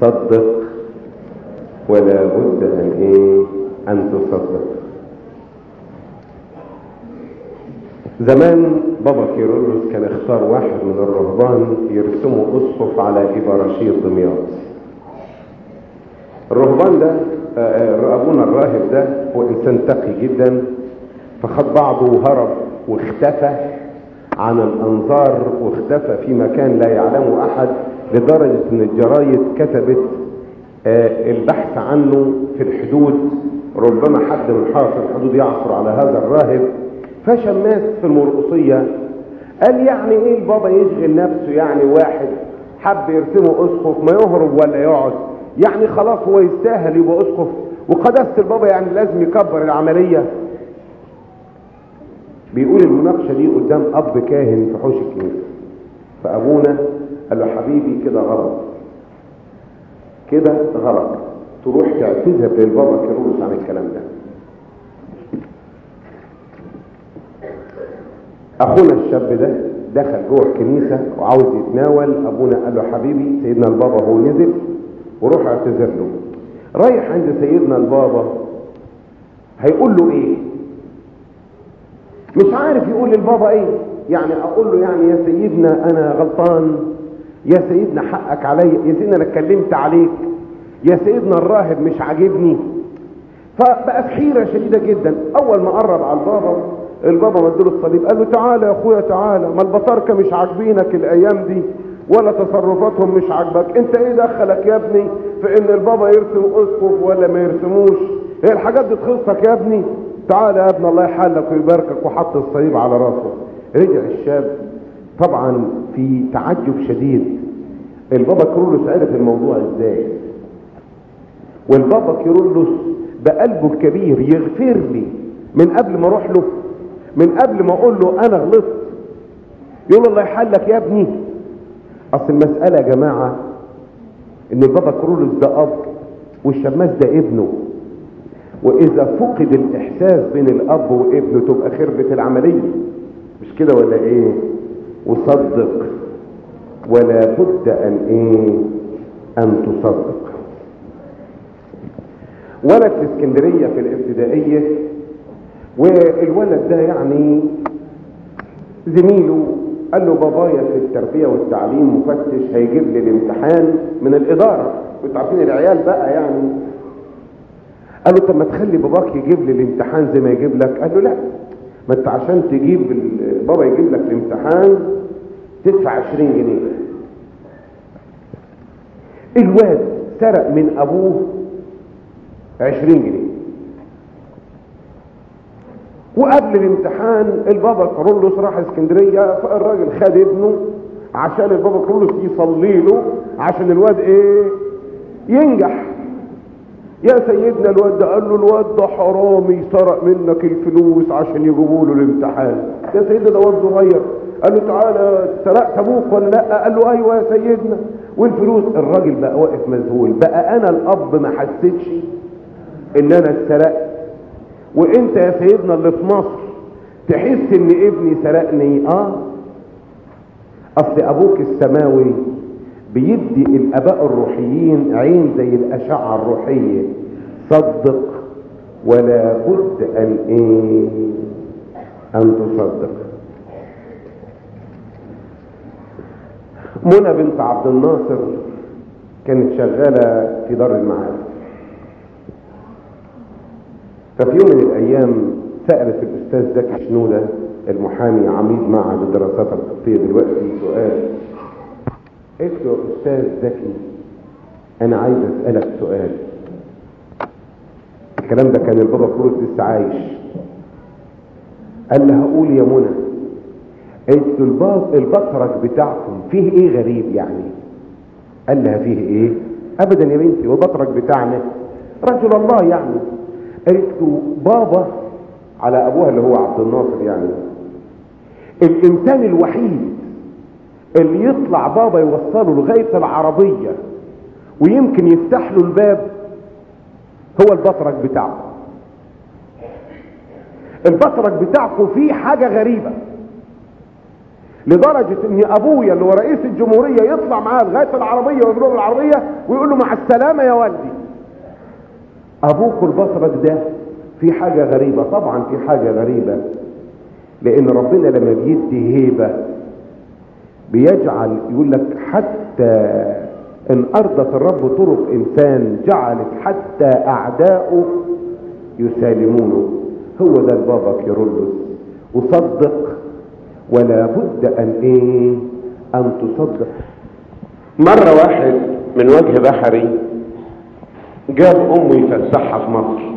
صدق ولا بد ان إيه؟ أن تصدق. زمان بابا كيرلس كان اختار واحد من الرهبان يرسموا أسقف على إبراشيط دمياط الرهبان ده أبونا الراهب ده هو إنسان تقي جدا فخد بعضه وهرب واختفى عن الأنظار واختفى في مكان لا يعلمه أحد. لدرجة إن الجرايد كتبت البحث عنه في الحدود. ربما حد من حرس الحدود يعثر على هذا الراهب. فشماس في المرقصية. قال يعني إيه البابا يشغل نفسه؟ يعني واحد حب يرسمه أسقف ما يهرب ولا يقعد. يعني خلاص هو يستاهل يبقى أسقف. وقداسة البابا يعني لازم يكبر العملية. بيقول المناقشة دي قدام أب كاهن في حوش الكنيسة. فأبونا قال له حبيبي كده غلط. كده غلط. تروح تعتذر للبابا كيرلس عن الكلام ده. أخونا الشاب ده دخل جوه الكنيسة وعاوز يتناول. أبونا قال له حبيبي سيدنا البابا هو نزل وروح اعتذر له. رايح عند سيدنا البابا هيقول له إيه؟ مش عارف يقول للبابا إيه. يعني أقول له يعني يا سيدنا أنا غلطان يا سيدنا حقك عليا يا سيدنا أنا اتكلمت عليك يا سيدنا الراهب مش عاجبني. فبقى في حيرة شديدة جدا. أول ما قرب على البابا البابا مديله الصليب قال له تعالى يا أخويا تعالى. ما البطاركة مش عاجبينك الأيام دي ولا تصرفاتهم مش عاجبك. أنت إيه دخلك يا ابني في إن البابا يرسم أسقف ولا ما يرسموش؟ هي الحاجات دي تخصك يا ابني. تعالى يا ابن الله يحلك ويباركك وحط الصليب على راسه. رجع الشاب. طبعا في تعجب شديد. البابا كيرلس عرف الموضوع إزاي. والبابا كيرلس بقلبه الكبير يغفر لي. من قبل ما أروح له من قبل ما أقول له أنا غلطت. يقول الله يحلك يا ابني. أصل المسألة يا جماعة إن البابا كيرلس ده أب والشماس ده ابنه. وإذا فقد الإحساس بين الأب وابنه تبقى خربت العملية. مش كده ولا إيه؟ وصدق. ولا بد أن إيه؟ أن تصدق. ولد في اسكندرية في الابتدائية والولد ده يعني زميله قال له بابايا في التربية والتعليم مفتش هيجيب لي الامتحان من الإدارة. كنتوا عارفين العيال بقى يعني. قال له طب ما تخلي باباك يجيب لي الامتحان زي ما يجيب لك. قال له لا ما انت عشان تجيب بابا يجيب لك الامتحان تدفع 20 جنيه. الواد سرق من أبوه 20 جنيه. وقبل الامتحان البابا كارولوس راح اسكندرية فالراجل خد ابنه عشان البابا كارولوس يصلي له عشان الواد إيه؟ ينجح. يا سيدنا الواد ده قال له الواد ده حرامي سرق منك الفلوس عشان يجيبوا له الامتحان. يا سيدنا ده واد صغير قال له تعالى سرقت أبوك ولا لأ؟ قال له أيوه يا سيدنا. والفلوس الراجل بقى واقف مذهول. بقى أنا الأب ما حسيتش إن أنا اتسرقت. وإنت يا سيدنا اللي في مصر تحس إن ابني سرقني؟ آه. أصل أبوك السماوي بيدي الأباء الروحيين عين زي الأشعة الروحية. صدق ولا بد أن إيه؟ أن تصدق. منى بنت عبد الناصر كانت شغالة في دار المعارف. ففي يوم من الأيام سألت الأستاذ زكي شنودة المحامي عميد معهد الدراسات الخطيه دلوقتي سؤال قلت له أستاذ زكي أنا عايز أسألك سؤال. الكلام ده كان البابا كروز لسه عايش. قال لها قول يا منى له البطرك بتاعكم فيه إيه غريب يعني؟ قال لها فيه إيه؟ ابدا يا بنتي والبطرك بتاعنا. رجل الله يعني. قالت له بابا على أبوها اللي هو عبد الناصر يعني. الإنسان الوحيد اللي يطلع بابا يوصله لغاية العربية ويمكن يفتح له الباب هو البطرك بتاعه. البطرك بتاعكم فيه حاجة غريبة لدرجة إن أبويا اللي هو رئيس الجمهورية يطلع معاه لغاية العربية ويجيب العربية ويقول له مع السلامة يا والدي. أبوك البصرك ده في حاجة غريبة طبعا في حاجة غريبة لأن ربنا لما بيدي هيبة بيجعل يقول لك حتى إن أرضت الرب طرق إنسان جعلت حتى أعداؤه يسالمونه. هو ده البابا كيرلس. وصدق ولا بد أن إيه؟ أن تصدق. مرة واحد من وجه بحري جاب أمه يفسحها في مصر.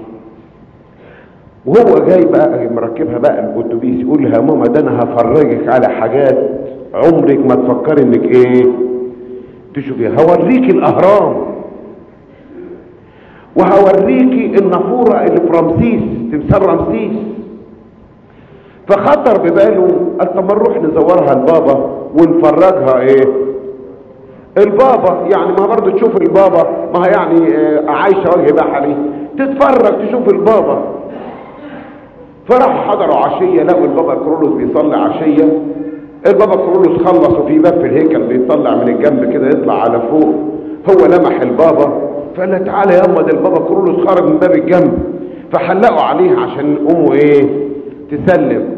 وهو جاي بقى مركبها بقى الأتوبيس يقول لها ماما ده أنا هفرجك على حاجات عمرك ما تفكري انك إيه؟ تشوفيها هوريكي الأهرام. وهوريكي النافورة اللي في رمسيس تمثال رمسيس. فخطر بباله قال طب ما نروح نزورها البابا ونفرجها إيه؟ البابا يعني ما برضه تشوف البابا ما يعني آه، عايشة وجه بحري. تتفرج تشوف البابا. فراح حضروا عشية لقوا البابا كرولوس بيصلي عشية. البابا كرولوس خلص وفي باب في الهيكل بيطلع من الجنب كده يطلع على فوق. هو لمح البابا فقال له تعالى يا ده البابا كرولوس خرج من باب الجنب. فحلقوا عليه عشان امه إيه؟ تسلم.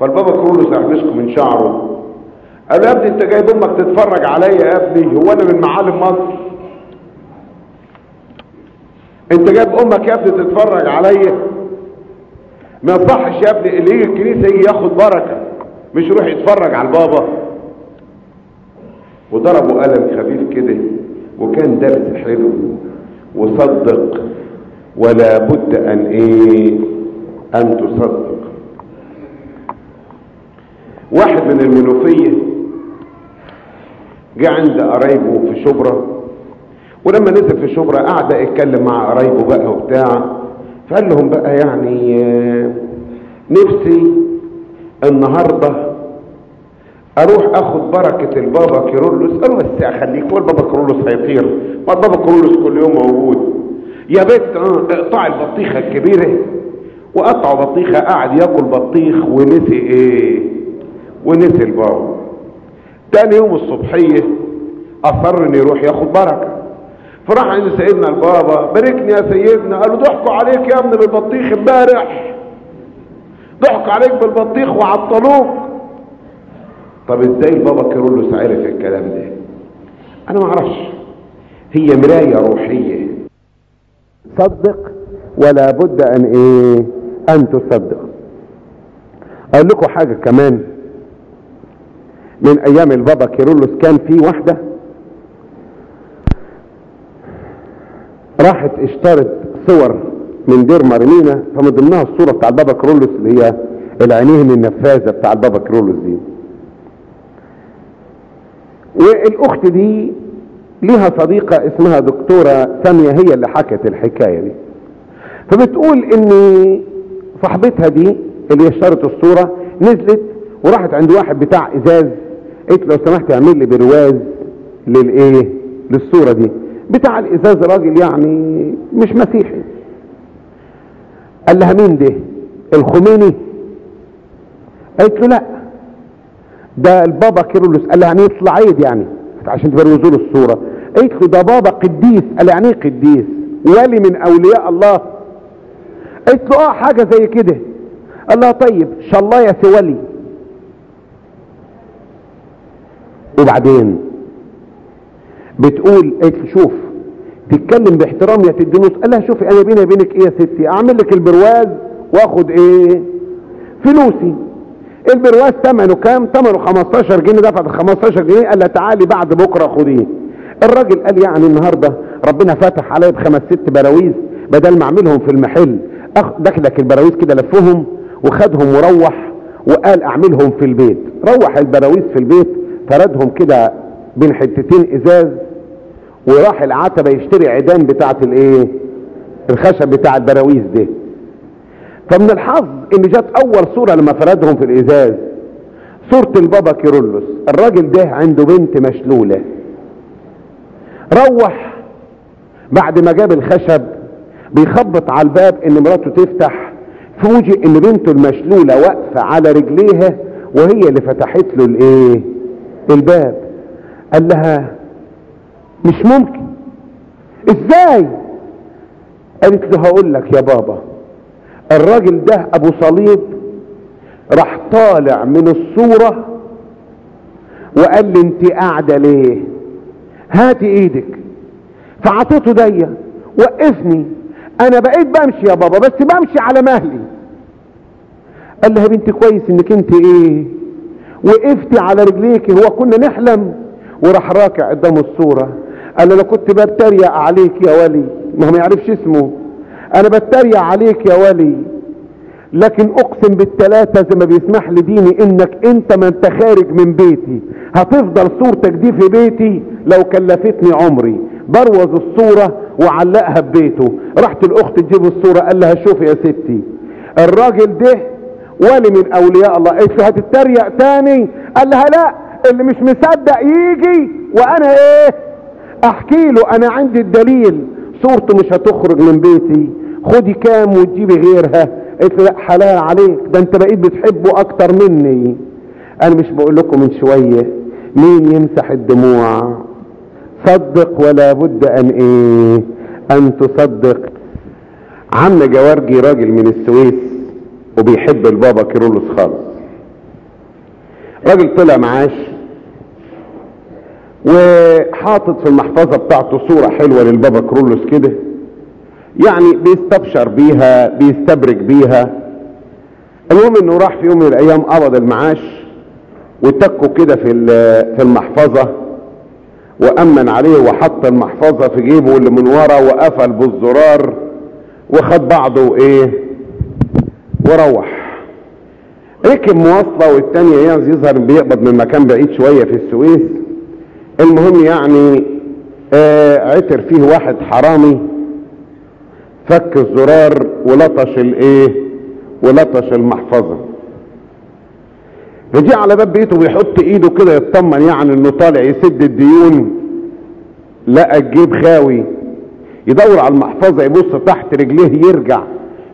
فالبابا كرولوس راح مسكه من شعره. قال له يا ابني انت جايب أمك تتفرج عليا يا ابني. هو أنا من معالم مصر. انت جايب أمك يا ابني تتفرج عليا. ما يصحش يا ابني اللي يجي الكنيسة يجي ياخد بركة. مش يروح يتفرج على البابا. وضربوا قلم خفيف كده وكان درس حلو. وصدق ولا بد أن إيه أن تصدق. واحد من المنوفية جه عند قرايبه في شبرا. ولما نزل في شبرا قعد يتكلم مع قرايبه بقى وبتاع. فقال لهم بقى يعني آه، نفسي النهارده أروح اخد بركة البابا كيرلس قالوا بس اخليك هو البابا كيرلس هيطير؟ ما البابا كيرلس كل يوم موجود. يا بنت آه اقطع البطيخة الكبيرة وقطعوا بطيخة قعد ياكل بطيخ ونسي إيه؟ ونسي البابا. تاني يوم الصبحية اصر ان يروح ياخد بركة. فراح عند سيدنا البابا باركني يا سيدنا قال له ضحكوا عليك يا ابني بالبطيخ امبارح. ضحكوا عليك بالبطيخ وعطلوك. طب إزاي البابا كيرلس عرف الكلام ده؟ أنا ما أعرفش. هي مراية روحية. صدق ولا بد أن إيه؟ أن تصدق. أقول لكم حاجة كمان. من أيام البابا كيرلس كان في واحدة راحت اشترت صور من دير مرمينا فمن ضمنها الصورة بتاع البابا كيرلس اللي هي العينين النفاذة بتاع البابا كيرلس دي. والأخت دي ليها صديقة اسمها دكتورة سامية هي اللي حكت الحكاية دي. فبتقول إن صاحبتها دي اللي اشترت الصورة نزلت وراحت عند واحد بتاع إزاز قلت لو سمحت أعمل لي برواز للإيه؟ للصورة دي. بتاع الإزاز راجل يعني مش مسيحي. قال لها مين ده الخميني. قالت له لا. ده البابا كيرلس قال يعني يطلع عيد يعني عشان تبروزوا له الصورة. قالت له ده بابا قديس. قال يعني إيه قديس؟ ولي من أولياء الله. قالت له آه حاجة زي كده. قال لها طيب شاء الله يا سولي وبعدين؟ بتقول قالت له شوف تتكلم باحترام يا تدينوس قال لها شوفي أنا بيني وبينك إيه يا ستي؟ أعمل لك البرواز وآخد إيه؟ فلوسي. البرواز ثمنه كام؟ ثمنه 15 جنيه. دفعت 15 جنيه. قال لها تعالي بعد بكرة خديه. الراجل قال يعني النهارده ربنا فتح عليا بخمس ست براويز بدل ما أعملهم في المحل. دخلك البراويز كده لفهم وخدهم وروح وقال أعملهم في البيت. روح البراويز في البيت فردهم كده بين حتتين إزاز وراح العتبة يشتري عيدان بتاعه الايه؟ الخشب بتاع البراويز ده فمن الحظ ان جت اول صورة لما فردهم في الازاز. صورة البابا كيرلس. الراجل ده عنده بنت مشلولة. روح بعد ما جاب الخشب بيخبط على الباب ان مراته تفتح. فوجئ ان بنته المشلولة واقفة على رجليها وهي اللي فتحت له الايه؟ الباب. قال لها مش ممكن. إزاي؟ قالت له هقول لك يا بابا الراجل ده أبو صليب راح طالع من الصورة وقال لي أنت قاعدة ليه؟ هاتي إيدك. فعطيته دي وقفني. أنا بقيت بمشي يا بابا بس بمشي على مهلي. قال لها يا بنتي كويس إنك أنت إيه؟ وقفتي على رجليك هو كنا نحلم. وراح راكع قدام الصورة. قال له أنا كنت بتريق عليك يا ولي. ما هو ما يعرفش اسمه. أنا بتريق عليك يا ولي. لكن أقسم بالتلاتة زي ما بيسمح لي ديني إنك أنت ما أنت خارج من بيتي. هتفضل صورتك دي في بيتي لو كلفتني عمري. بروز الصورة وعلقها ببيته رحت الاخت تجيب الصورة قال لها شوفي يا ستي. الراجل ده ولي من أولياء الله. قالت له هتتريق تاني؟ قال لها لا اللي مش مصدق يجي. وأنا إيه؟ احكي له أنا عندي الدليل. صورته مش هتخرج من بيتي. خدي كام وتجيبي غيرها. قلت لا حلال عليك. ده انت بقيت بتحبه أكتر مني. أنا مش بقول لكم من شوية. مين يمسح الدموع؟ صدق ولا بد ان إيه؟ ان تصدق. عم جوارجي راجل من السويس وبيحب البابا كيرلس خالص. راجل طلع معاش. وحاطط في المحفظة بتاعته صورة حلوة للبابا كرولوس كده. يعني بيستبشر بيها بيستبرك بيها. المهم إنه راح في يوم من الأيام قبض المعاش وتكه كده في في المحفظة وأمن عليه وحط المحفظة في جيبه اللي من ورا وقفل بالزرار وخد بعضه إيه؟ وروح. ركب مواصلة والتانية يعني يظهر بيقبض من مكان بعيد شوية في السويس. المهم يعني آه عتر فيه واحد حرامي فك الزرار ولطش الإيه؟ ولطش المحفظة. رجع على باب بيته بيحط إيده كده يطمن يعني إنه طالع يسد الديون. لقى الجيب خاوي. يدور على المحفظة يبص تحت رجليه يرجع.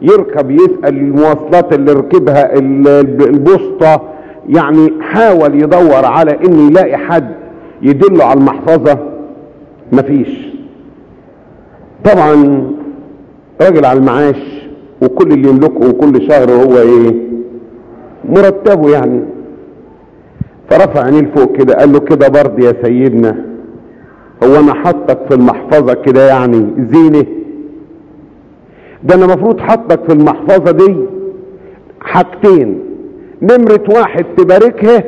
يركب يسأل المواصلات اللي ركبها البسطة يعني حاول يدور على إنه يلاقي حد. يدله على المحفظة؟ مفيش. طبعا راجل على المعاش وكل اللي يملكه وكل شهر هو إيه؟ مرتبه يعني. فرفع عينيه لفوق كده قال له كده برضه يا سيدنا هو أنا حطك في المحفظة كده يعني زينة؟ ده أنا مفروض حطك في المحفظة دي حاجتين نمرة واحد تباركها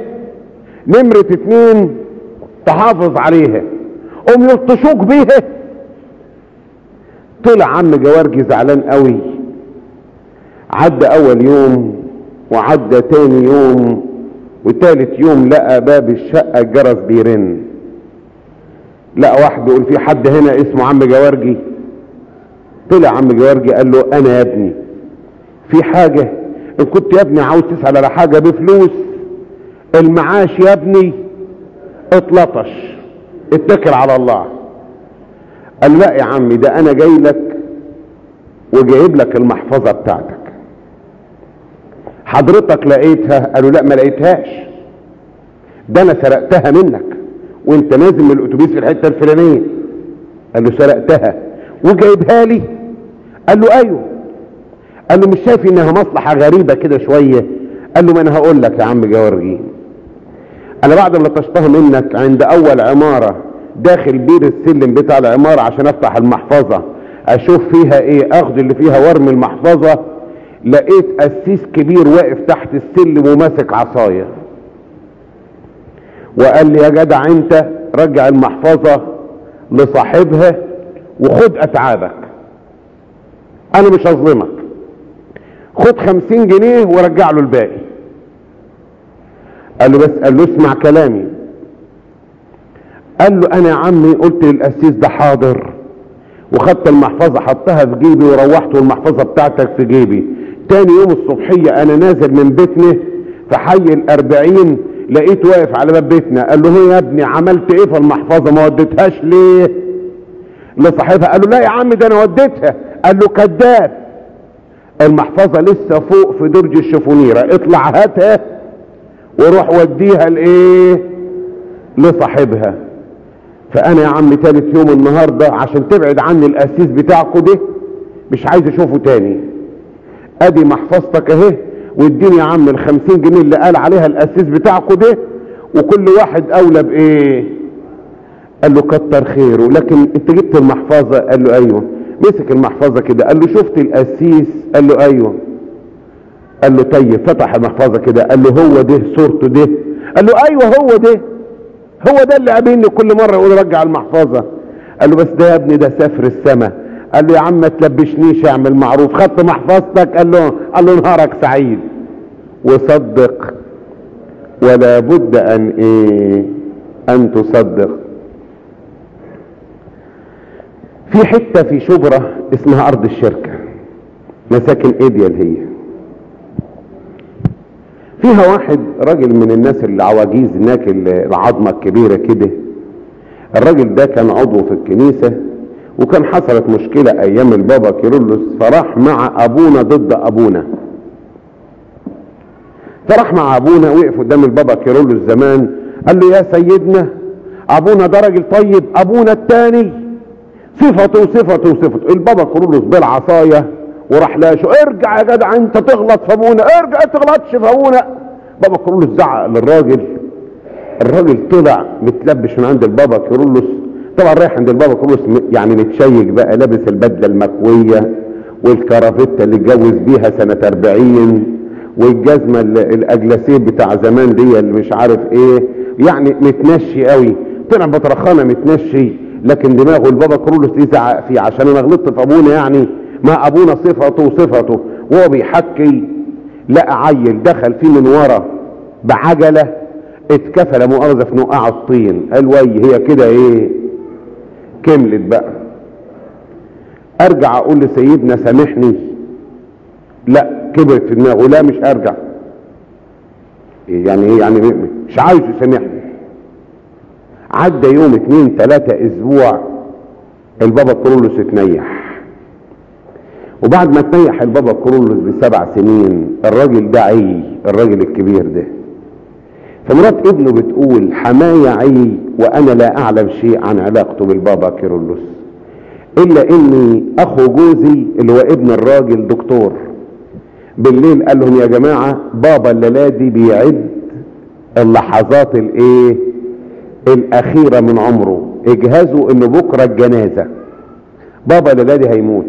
نمرة اتنين تحافظ عليها قوم يلطشوك بيها طلع عم جوارجي زعلان قوي. عدى أول يوم وعدى تاني يوم وتالت يوم لقى باب الشقة الجرس بيرن. لقى واحد بيقول في حد هنا اسمه عم جوارجي. طلع عم جوارجي قال له أنا يا ابني في حاجة إن كنت يا ابني عاوز تسأل على حاجة بفلوس المعاش يا ابني اتلطش اتكل على الله. قال لا يا عمي ده أنا جاي لك وجايب لك المحفظة بتاعتك. حضرتك لقيتها؟ قالوا لا ما لقيتهاش. ده أنا سرقتها منك. وأنت نازل من الأتوبيس في الحتة الفلانية. قال له سرقتها. وجايبها لي. قال له أيوه. قال له مش شايف إنها مصلحة غريبة كده شوية؟ قال له ما أنا هقول لك يا عم جوارجي. أنا بعد ما لطشتها منك عند أول عمارة داخل بير السلم بتاع العمارة عشان أفتح المحفظة أشوف فيها إيه؟ أخد اللي فيها وارمي المحفظة لقيت قسيس كبير واقف تحت السلم وماسك عصاية. وقال لي يا جدع أنت رجع المحفظة لصاحبها وخد أتعابك. أنا مش هظلمك. خد خمسين جنيه ورجع له الباقي. قال له بس قال له اسمع كلامي. قال له أنا يا عمي قلت للقسيس ده حاضر. وخدت المحفظة حطها في جيبي وروحت والمحفظة بتاعتك في جيبي. تاني يوم الصبحية أنا نازل من بيتنا في حي الأربعين لقيت واقف على باب بيتنا. قال له هي يا ابني عملت إيه في المحفظة؟ ما وديتهاش ليه؟ لصاحبها. قال له لا يا عم ده أنا وديتها. قال له كذاب. المحفظة لسه فوق في درج الشفونيرة اطلع هاتها. وروح وديها لإيه؟ لصاحبها. فأنا يا عم تالت يوم النهاردة عشان تبعد عني القسيس بتاعكوا ده مش عايز أشوفه تاني. أدي محفظتك أهي واديني يا عم الخمسين جنيه اللي قال عليها القسيس بتاعكوا ده وكل واحد أولى بإيه؟ قال له كتر خيره. لكن أنت جبت المحفظة؟ قال له أيوه. مسك المحفظة كده. قال له شفت القسيس قال له أيوه. قال له طيب فتح المحفظة كده قال له هو ده صورته ده. قال له أيوه هو ده. هو ده اللي قابلني كل مرة يقول رجع المحفظة. قال له بس ده يا ابني ده سافر السما قال له يا عم ما تلبشنيش اعمل معروف. خدت محفظتك؟ قال له قال له نهارك سعيد. وصدق. ولا بد أن إيه؟ أن تصدق. في حتة في شبرة اسمها أرض الشركة. مساكن إيديال هي. فيها واحد راجل من الناس العواجيز هناك العظمة الكبيرة كده. الراجل ده كان عضو في الكنيسة وكان حصلت مشكلة أيام البابا كيرلس فراح مع أبونا ضد أبونا. فراح مع أبونا وقف قدام البابا كيرلس زمان قال له يا سيدنا أبونا ده راجل طيب أبونا التاني. صفته وصفته وصفته البابا كيرلس بالعصاية وراح لاشه ارجع يا جدع انت تغلط في ابونا ارجع تغلطش في ابونا بابا كيرلس زعق للراجل. الراجل طلع متلبش من عند البابا كيرلس طبعا رايح عند البابا كيرلس يعني متشيك بقى لابس البدلة المكوية والكرافتة اللي اتجوز بيها سنة 40 والجزمة الاجلاسيه بتاع زمان دي اللي مش عارف إيه. يعني متنشي قوي. طلع بطرخانة متنشي لكن دماغه البابا كيرلس يزعق فيه عشان أنا غلطت في ابونا يعني. ما أبونا صفته وصفته وهو بيحكي لقى عيل دخل فيه من ورا بعجلة اتكفل مؤاخذة في نقاع الطين. قال وي هي كده إيه؟ كملت بقى. أرجع أقول لسيدنا سامحني. لا كبرت في دماغه. لا مش هرجع. يعني إيه؟ يعني مش عايز يسامحني. عدى يوم اتنين تلاتة أسبوع البابا كرولوس اتنيح وبعد ما تنيح البابا كرولوس بسبع سنين الراجل ده عي الراجل الكبير ده. فمرات ابنه بتقول حماية عي وأنا لا أعلم شيء عن علاقته بالبابا كيرلس إلا إني أخو جوزي اللي هو ابن الراجل دكتور. بالليل قال لهم يا جماعة بابا الليلة دي بيعد اللحظات الإيه؟ الأخيرة من عمره اجهزوا إنه بكرة الجنازة. بابا الليلة دي هيموت.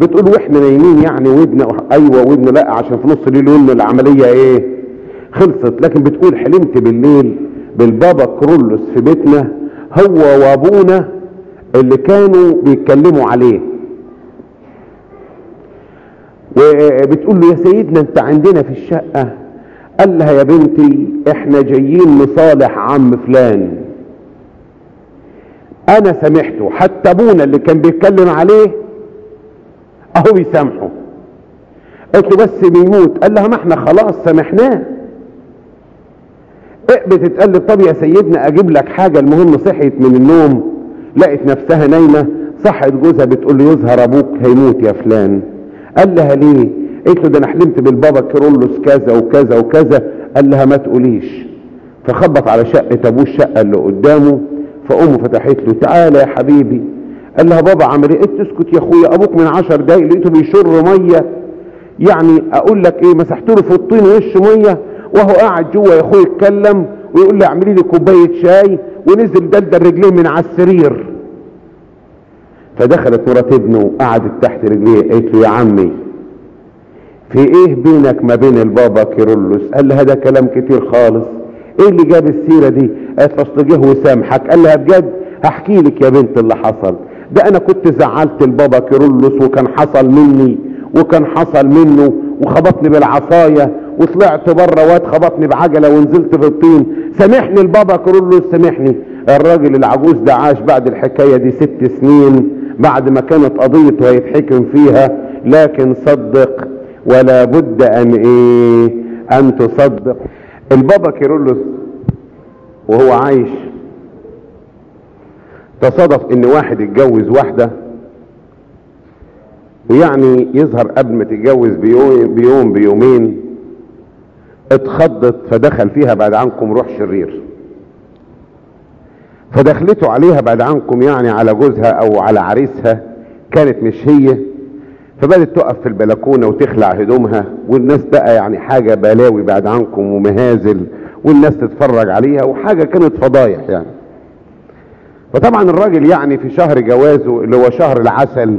بتقول وإحنا نايمين يعني ودنا أيوه ودنا لا عشان في نص الليل قلنا العملية إيه؟ خلصت. لكن بتقول حلمت بالليل بالبابا كرولوس في بيتنا هو وأبونا اللي كانوا بيتكلموا عليه. وبتقول له يا سيدنا أنت عندنا في الشقة؟ قال لها يا بنتي إحنا جايين نصالح عم فلان. أنا سامحته حتى أبونا اللي كان بيتكلم عليه أهو بيسامحه قلت له بس بيموت. قال لها ما إحنا خلاص سامحناه. بتتقلب طب يا سيدنا أجيب لك حاجة المهم صحيت من النوم. لقت نفسها نايمة. صحت جوزها بتقول له يظهر أبوك هيموت يا فلان. قال لها ليه؟ قلت له ده أنا حلمت بالبابا كيرلس كذا وكذا وكذا. قال لها ما تقوليش. فخبط على شقة أبوه الشقة اللي قدامه. فأمه فتحت له تعالى يا حبيبي. قال لها بابا عمل إيه تسكت يا أخويا؟ أبوك من عشر دقايق لقيته بيشر مية. يعني أقول لك إيه مسحت له في الطين وش مية؟ وهو قاعد جوه يا اخويا يتكلم ويقول لي اعملي لي كوباية شاي ونزل دلدل رجليه من على السرير. فدخلت مرات ابنه وقعدت تحت رجليه قالت له يا عمي في إيه بينك ما بين البابا كيرلس؟ قال لها ده كلام كتير خالص. إيه اللي جاب السيرة دي؟ قالت أصل جه وسامحك. قال لها بجد هحكي لك يا بنت اللي حصل. ده أنا كنت زعلت البابا كيرلس وكان حصل مني وكان حصل منه وخبطني بالعصاية وطلعت بره واد خبطني بعجلة ونزلت في الطين. سامحني البابا كيرلس سامحني. الراجل العجوز ده عاش بعد الحكاية دي ست سنين بعد ما كانت قضيته هيتحكم فيها. لكن صدق ولا بد أن إيه؟ أن تصدق. البابا كيرلس وهو عايش تصادف إن واحد اتجوز واحدة ويعني يظهر قبل ما تتجوز بيوم, بيوم بيومين اتخضت فدخل فيها بعد عنكم روح شرير. فدخلته عليها بعد عنكم يعني على جوزها أو على عريسها كانت مش هي فبدت تقف في البلكونة وتخلع هدومها والناس بقى يعني حاجة بلاوي بعد عنكم ومهازل والناس تتفرج عليها وحاجة كانت فضايح يعني. فطبعا الراجل يعني في شهر جوازه اللي هو شهر العسل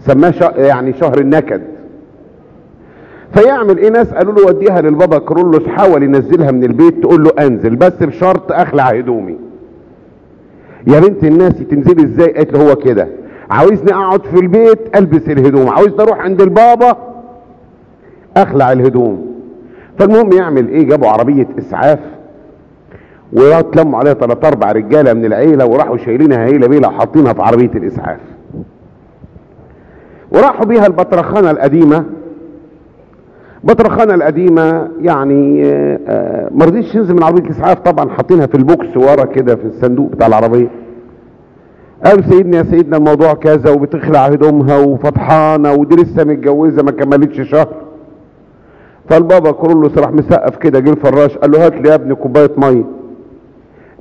سماه. يعني شهر النكد. فيعمل إيه؟ ناس قالوا له وديها للبابا كرولوس حاول ينزلها من البيت تقول له أنزل بس بشرط أخلع هدومي. يا بنت الناس تنزلي إزاي؟ قالت له هو كده. عاوزني أقعد في البيت ألبس الهدوم عاوزني أروح عند البابا أخلع الهدوم. فالمهم يعمل إيه؟ جابوا عربية إسعاف. واتلموا عليها ثلاث أربع رجالة من العيلة وراحوا شايلينها هيله بيلا وحاطينها في عربية الإسعاف. وراحوا بيها البطرخانة القديمة. بطرخانة القديمة يعني ما رضيتش تنزل من عربية الإسعاف طبعا حاطينها في البوكس ورا كده في الصندوق بتاع العربية. قال سيدنا يا سيدنا الموضوع كذا وبتخلع هدومها وفطحانة ودي لسه متجوزة ما كملتش شهر. فالبابا كرولوس راح مسقف كده جه الفراش قال له هات لي يا ابني كوباية مية.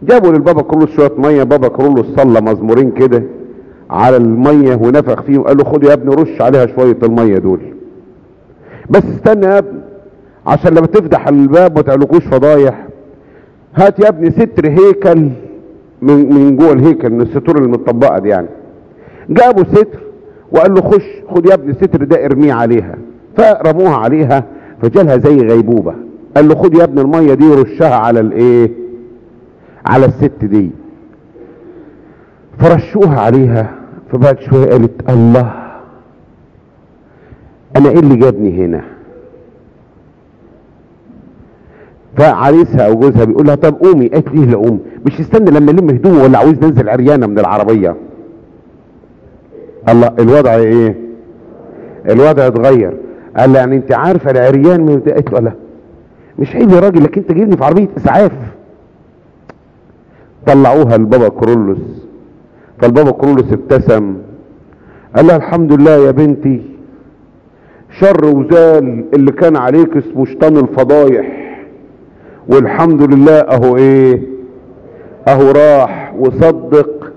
جابوا للبابا كرولوس شوية مية بابا كرولوس صلى مزمورين كده على المية ونفخ فيهم قال له خد يا ابني رش عليها شوية المية دول. بس استنى يا ابني عشان لما تفتح الباب ما تعلقوش فضايح. هات يا ابني ستر هيكل من من جوه الهيكل من الستور المطبقه دي يعني. جابوا ستر وقال له خش خد يا ابني الستر ده ارميه عليها. فرموها عليها فجالها زي غيبوبة. قال له خد يا ابني المية دي رشها على الايه؟ على الست دي. فرشوها عليها فبعد شوية قالت الله أنا إيه اللي جابني هنا؟ فعريسها أو جوزها بيقول لها طب قومي قالت ليه لا قوم؟ مش استنى لما الم هدومه ولا عاوز ننزل عريانة من العربية؟ الله الوضع إيه؟ الوضع اتغير. قال لها يعني أنت عارفة العريان من قالت له لا. مش عيب يا راجل لكن أنت جايبني في عربية إسعاف. طلعوها لبابا كرولوس فالبابا كرولوس ابتسم. قال لها الحمد لله يا بنتي. شر وزال اللي كان عليك اسمه شيطان الفضايح. والحمد لله اهو إيه؟ اهو راح وصدق.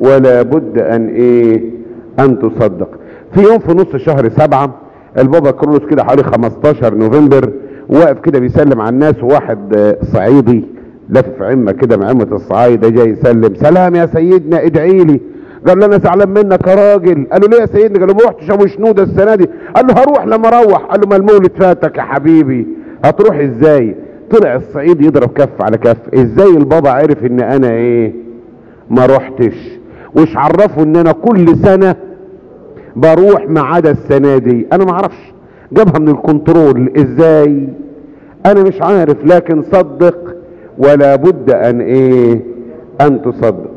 ولا بد ان إيه؟ ان تصدق. في يوم في نص شهر سبعة البابا كرولوس كده حوالي 15 نوفمبر واقف كده بيسلم على الناس. وواحد صعيدي لف عمه كده مع عمة الصعايدة جاي يسلم. سلام يا سيدنا ادعي لي. قال له أنا زعلان منك يا راجل. قال له ليه يا سيدنا؟ قال له ما رحتش ابو شنوده السنة دي. قال له هروح لما أروح. قال له ما المولد فاتك يا حبيبي. هتروح إزاي؟ طلع الصعيد يضرب كف على كف. إزاي البابا عرف إن أنا إيه؟ ما رحتش وش عرفه إن أنا كل سنة بروح ما عدا السنة دي؟ أنا ما أعرفش. جابها من الكنترول. إزاي؟ أنا مش عارف لكن صدق ولا بد أن إيه؟ أن تصدق.